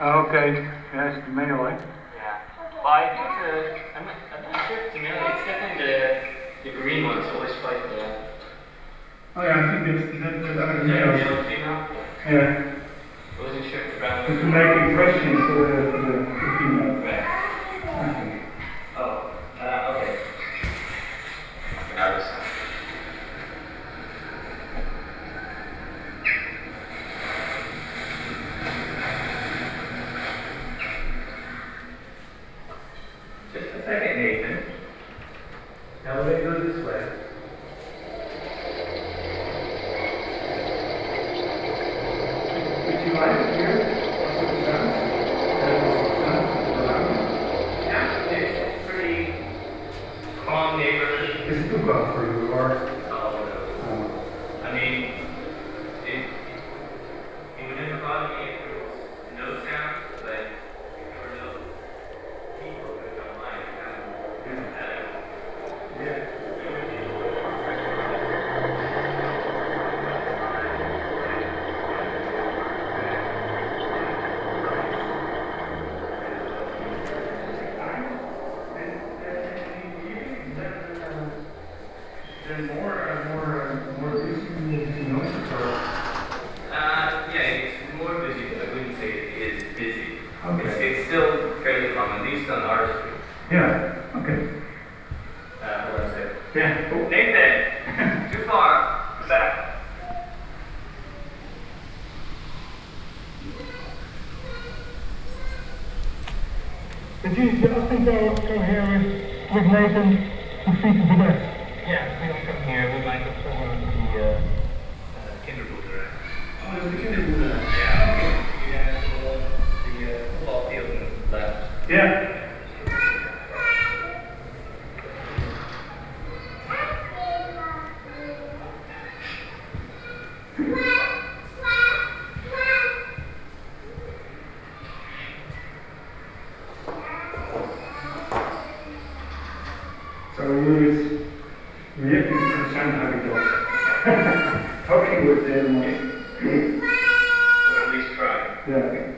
Okay, that's the male, eh? Yeah. Well, I think the, I'm not, I'm not sure if it's the male, it's definitely the, the green ones always fight the. Oh, yeah, I think it's, the other Yeah, mail. male, female. Yeah, I wasn't sure if the brown just was. to make impressions for the, for the for female. Right. Okay. Oh, uh, okay. Now this one. Just a second, Nathan. Now let it go this way. Did you like it here? What's it sound? Uh, uh, Yeah, it's pretty calm neighborhood. Is it too calm for you, or? Oh, no. I mean, it, it would never bother me if there was no sound, but if there were no people that don't mind having that. Yeah. There's more, uh, more, uh, more busy noise or? Uh, yeah, it's more busy, but I wouldn't say it is busy. Okay. It's, it's still fairly calm, at least on our street. Yeah, okay. Uh, hold on a second. Yeah. Oh, Nathan, too far. Back. But you, I think go, go here with, with Nathan to speak to the best. Yeah, we don't come here, we might go somewhere with the, uh, Uh, Kindergarten. Oh, there's the kindergarten. So you is really concerned how it goes. Talking with them, Or at least try. yeah.